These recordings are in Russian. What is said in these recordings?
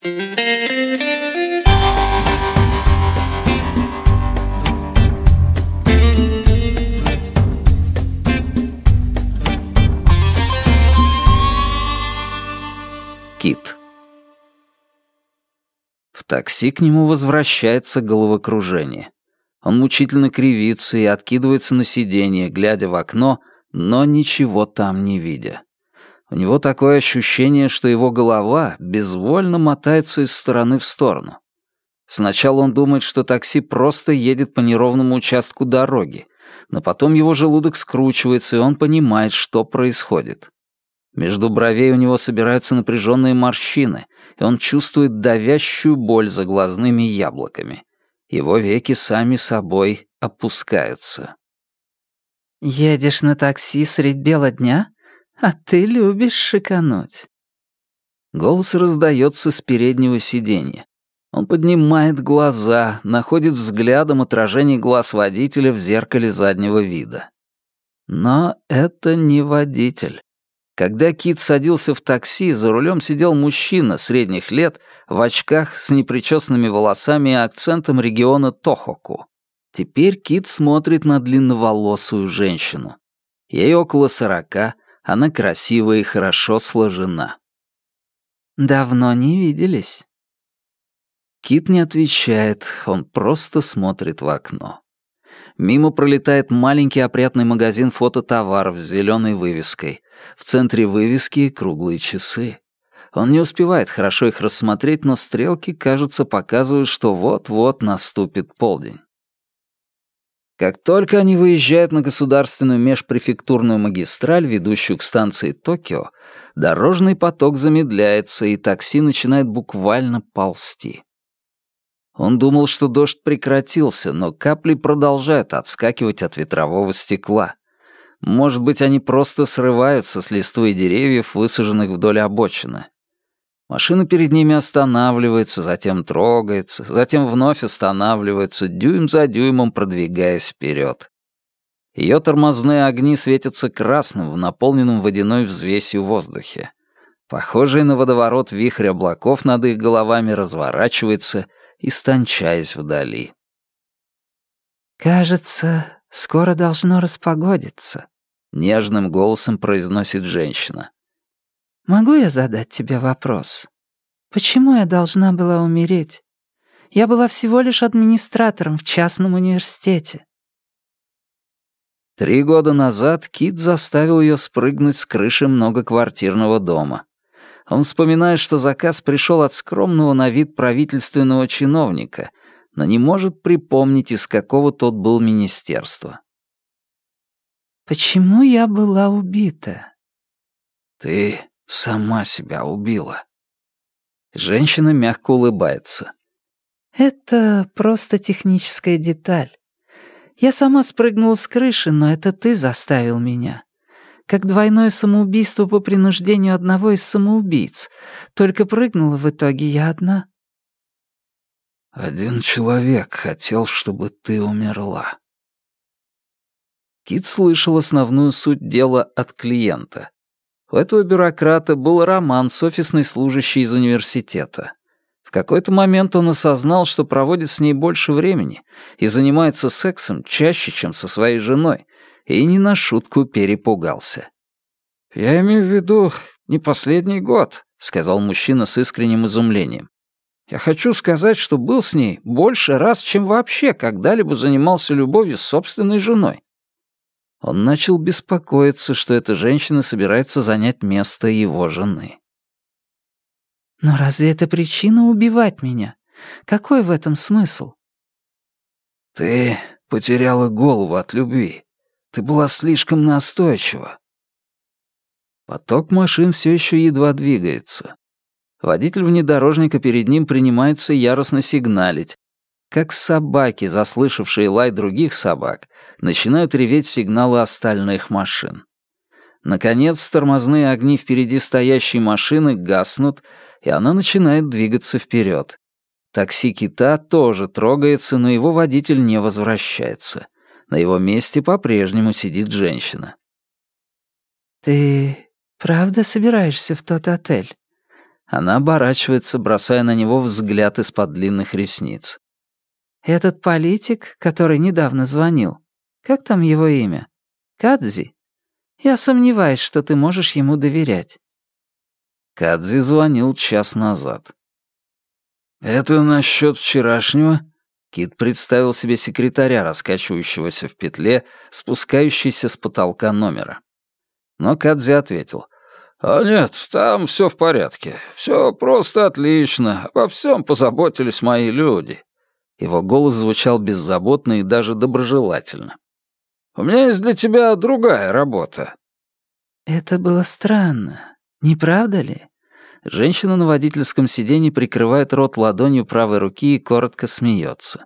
Кит. В такси к нему возвращается головокружение. Он мучительно кривится и откидывается на сиденье, глядя в окно, но ничего там не видя. У него такое ощущение, что его голова безвольно мотается из стороны в сторону. Сначала он думает, что такси просто едет по неровному участку дороги, но потом его желудок скручивается, и он понимает, что происходит. Между бровей у него собираются напряженные морщины, и он чувствует давящую боль за глазными яблоками. Его веки сами собой опускаются. «Едешь на такси средь бела дня? А ты любишь шикануть». Голос раздается с переднего сиденья. Он поднимает глаза, находит взглядом отражение глаз водителя в зеркале заднего вида. Но это не водитель. Когда Кит садился в такси, за рулем сидел мужчина средних лет в очках с непричесанными волосами и акцентом региона Тохоку. Теперь Кит смотрит на длинноволосую женщину. Ей около сорока, она красивая и хорошо сложена. «Давно не виделись». Кит не отвечает, он просто смотрит в окно. Мимо пролетает маленький опрятный магазин фототоваров с зеленой вывеской. В центре вывески круглые часы. Он не успевает хорошо их рассмотреть, но стрелки, кажется, показывают, что вот-вот наступит полдень. Как только они выезжают на государственную межпрефектурную магистраль, ведущую к станции Токио, дорожный поток замедляется, и такси начинает буквально ползти. Он думал, что дождь прекратился, но капли продолжают отскакивать от ветрового стекла. Может быть, они просто срываются с листвы деревьев, высаженных вдоль обочины. Машина перед ними останавливается, затем трогается, затем вновь останавливается, дюйм за дюймом продвигаясь вперед. Ее тормозные огни светятся красным в наполненном водяной взвесью воздухе. Похожий на водоворот вихрь облаков над их головами разворачивается, истончаясь вдали. «Кажется, скоро должно распогодиться», — нежным голосом произносит женщина. «Могу я задать тебе вопрос? Почему я должна была умереть? Я была всего лишь администратором в частном университете». Три года назад Кит заставил ее спрыгнуть с крыши многоквартирного дома. Он вспоминает, что заказ пришел от скромного на вид правительственного чиновника, но не может припомнить, из какого тот был министерства. «Почему я была убита?» «Ты сама себя убила». Женщина мягко улыбается. «Это просто техническая деталь. Я сама спрыгнула с крыши, но это ты заставил меня. Как двойное самоубийство по принуждению одного из самоубийц. Только прыгнула в итоге я одна». «Один человек хотел, чтобы ты умерла». Кит слышал основную суть дела от клиента. У этого бюрократа был роман с офисной служащей из университета. В какой-то момент он осознал, что проводит с ней больше времени и занимается сексом чаще, чем со своей женой, и не на шутку перепугался. «Я имею в виду не последний год», — сказал мужчина с искренним изумлением. «Я хочу сказать, что был с ней больше раз, чем вообще когда-либо занимался любовью с собственной женой. Он начал беспокоиться, что эта женщина собирается занять место его жены. «Но разве это причина убивать меня? Какой в этом смысл?» «Ты потеряла голову от любви. Ты была слишком настойчива». Поток машин все еще едва двигается. Водитель внедорожника перед ним принимается яростно сигналить, как собаки, заслышавшие лай других собак, начинают реветь сигналы остальных машин. Наконец, тормозные огни впереди стоящей машины гаснут, и она начинает двигаться вперед. Такси кита тоже трогается, но его водитель не возвращается. На его месте по-прежнему сидит женщина. «Ты правда собираешься в тот отель? Она оборачивается, бросая на него взгляд из-под длинных ресниц. «Этот политик, который недавно звонил, как там его имя? Кадзи? Я сомневаюсь, что ты можешь ему доверять». Кадзи звонил час назад. «Это насчет вчерашнего?» Кит представил себе секретаря, раскачивающегося в петле, спускающийся с потолка номера. Но Кадзи ответил. «А нет, там все в порядке. Все просто отлично. Обо всем позаботились мои люди». Его голос звучал беззаботно и даже доброжелательно. «У меня есть для тебя другая работа». «Это было странно, не правда ли?» Женщина на водительском сиденье прикрывает рот ладонью правой руки и коротко смеется.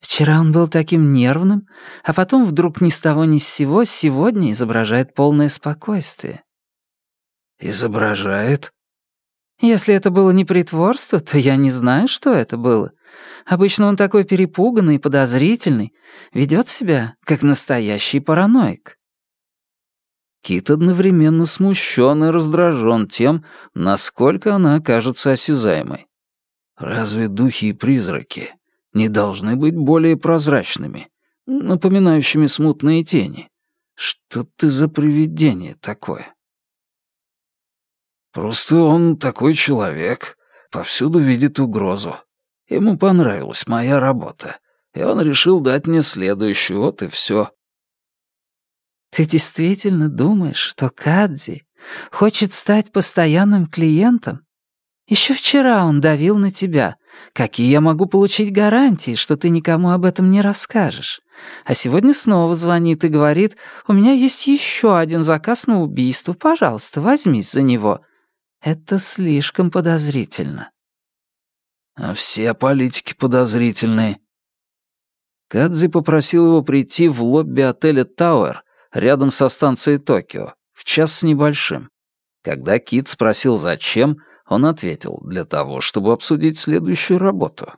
Вчера он был таким нервным, а потом вдруг ни с того ни с сего сегодня изображает полное спокойствие. «Изображает?» «Если это было не притворство, то я не знаю, что это было. Обычно он такой перепуганный подозрительный, ведет себя как настоящий параноик». Кит одновременно смущен и раздражен тем, насколько она окажется осязаемой. Разве духи и призраки не должны быть более прозрачными, напоминающими смутные тени? Что ты за привидение такое? Просто он такой человек, повсюду видит угрозу. Ему понравилась моя работа, и он решил дать мне следующую, вот и все. Ты действительно думаешь, что Кадзи хочет стать постоянным клиентом? Еще вчера он давил на тебя. Какие я могу получить гарантии, что ты никому об этом не расскажешь? А сегодня снова звонит и говорит, у меня есть еще один заказ на убийство, пожалуйста, возьмись за него. Это слишком подозрительно. А все политики подозрительные. Кадзи попросил его прийти в лобби отеля «Тауэр», рядом со станцией Токио, в час с небольшим. Когда Кит спросил, зачем, он ответил, для того, чтобы обсудить следующую работу.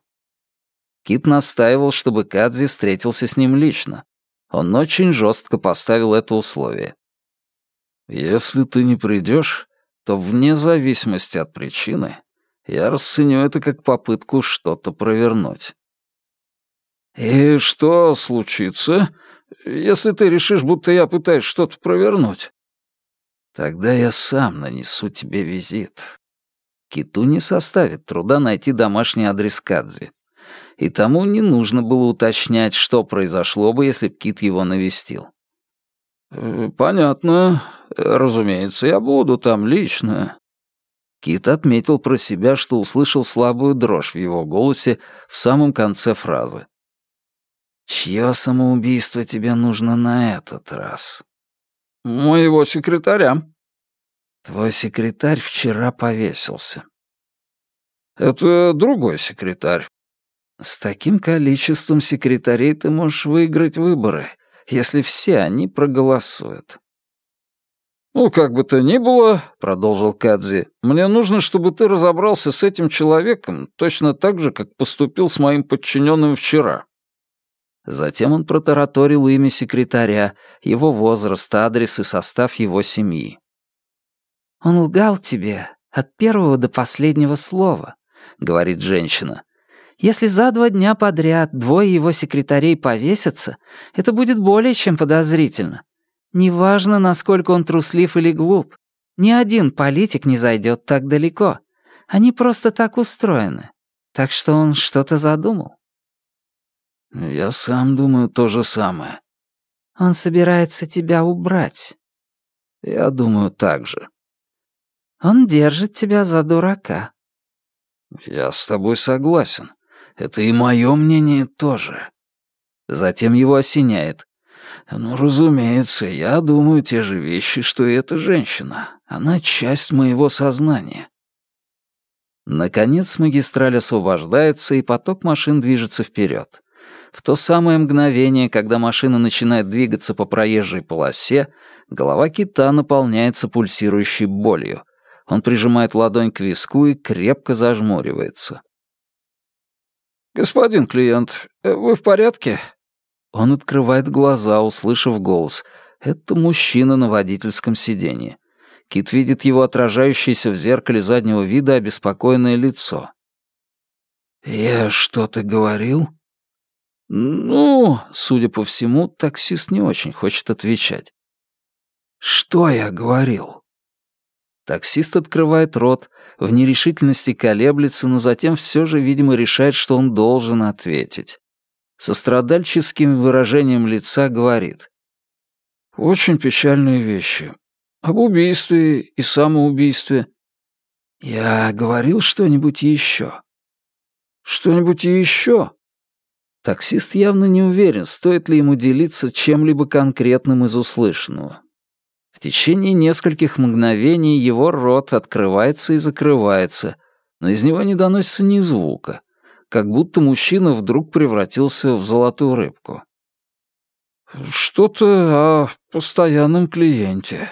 Кит настаивал, чтобы Кадзи встретился с ним лично. Он очень жестко поставил это условие. «Если ты не придешь, то вне зависимости от причины я расценю это как попытку что-то провернуть». «И что случится, если ты решишь, будто я пытаюсь что-то провернуть. Тогда я сам нанесу тебе визит. Киту не составит труда найти домашний адрес Кадзи. И тому не нужно было уточнять, что произошло бы, если б Кит его навестил. «Э, «Понятно. Разумеется, я буду там лично». Кит отметил про себя, что услышал слабую дрожь в его голосе в самом конце фразы. Чье самоубийство тебе нужно на этот раз? Моего секретаря. Твой секретарь вчера повесился. Это другой секретарь. С таким количеством секретарей ты можешь выиграть выборы, если все они проголосуют. «Ну, как бы то ни было», — продолжил Кадзи, «мне нужно, чтобы ты разобрался с этим человеком точно так же, как поступил с моим подчиненным вчера. Затем он протараторил имя секретаря, его возраст, адрес и состав его семьи. «Он лгал тебе от первого до последнего слова», — говорит женщина. «Если за два дня подряд двое его секретарей повесятся, это будет более чем подозрительно. Неважно, насколько он труслив или глуп, ни один политик не зайдет так далеко. Они просто так устроены. Так что он что-то задумал». «Я сам думаю то же самое». «Он собирается тебя убрать». «Я думаю так же». «Он держит тебя за дурака». «Я с тобой согласен. Это и мое мнение тоже». Затем его осеняет. «Ну, разумеется, я думаю те же вещи, что и эта женщина. Она часть моего сознания». Наконец магистраль освобождается, и поток машин движется вперед. В то самое мгновение, когда машина начинает двигаться по проезжей полосе, голова кита наполняется пульсирующей болью. Он прижимает ладонь к виску и крепко зажмуривается. «Господин клиент, э, вы в порядке?» Он открывает глаза, услышав голос. Это мужчина на водительском сиденье. Кит видит его отражающееся в зеркале заднего вида обеспокоенное лицо. «Я что-то говорил?» «Ну, судя по всему, таксист не очень хочет отвечать». «Что я говорил?» Таксист открывает рот, в нерешительности колеблется, но затем все же, видимо, решает, что он должен ответить. Со страдальческим выражением лица говорит. «Очень печальные вещи. Об убийстве и самоубийстве». «Я говорил что-нибудь еще?» «Что-нибудь еще?» Таксист явно не уверен, стоит ли ему делиться чем-либо конкретным из услышанного. В течение нескольких мгновений его рот открывается и закрывается, но из него не доносится ни звука, как будто мужчина вдруг превратился в золотую рыбку. «Что-то о постоянном клиенте»,